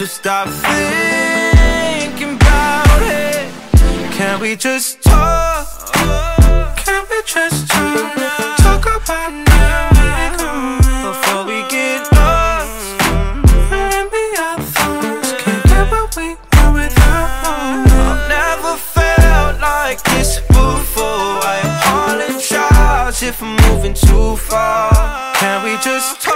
So stop thinking about it Can we just talk? Can we just talk? Talk about now Before we get lost Can't without I've never felt like this before I apologize if I'm moving too far Can we just talk?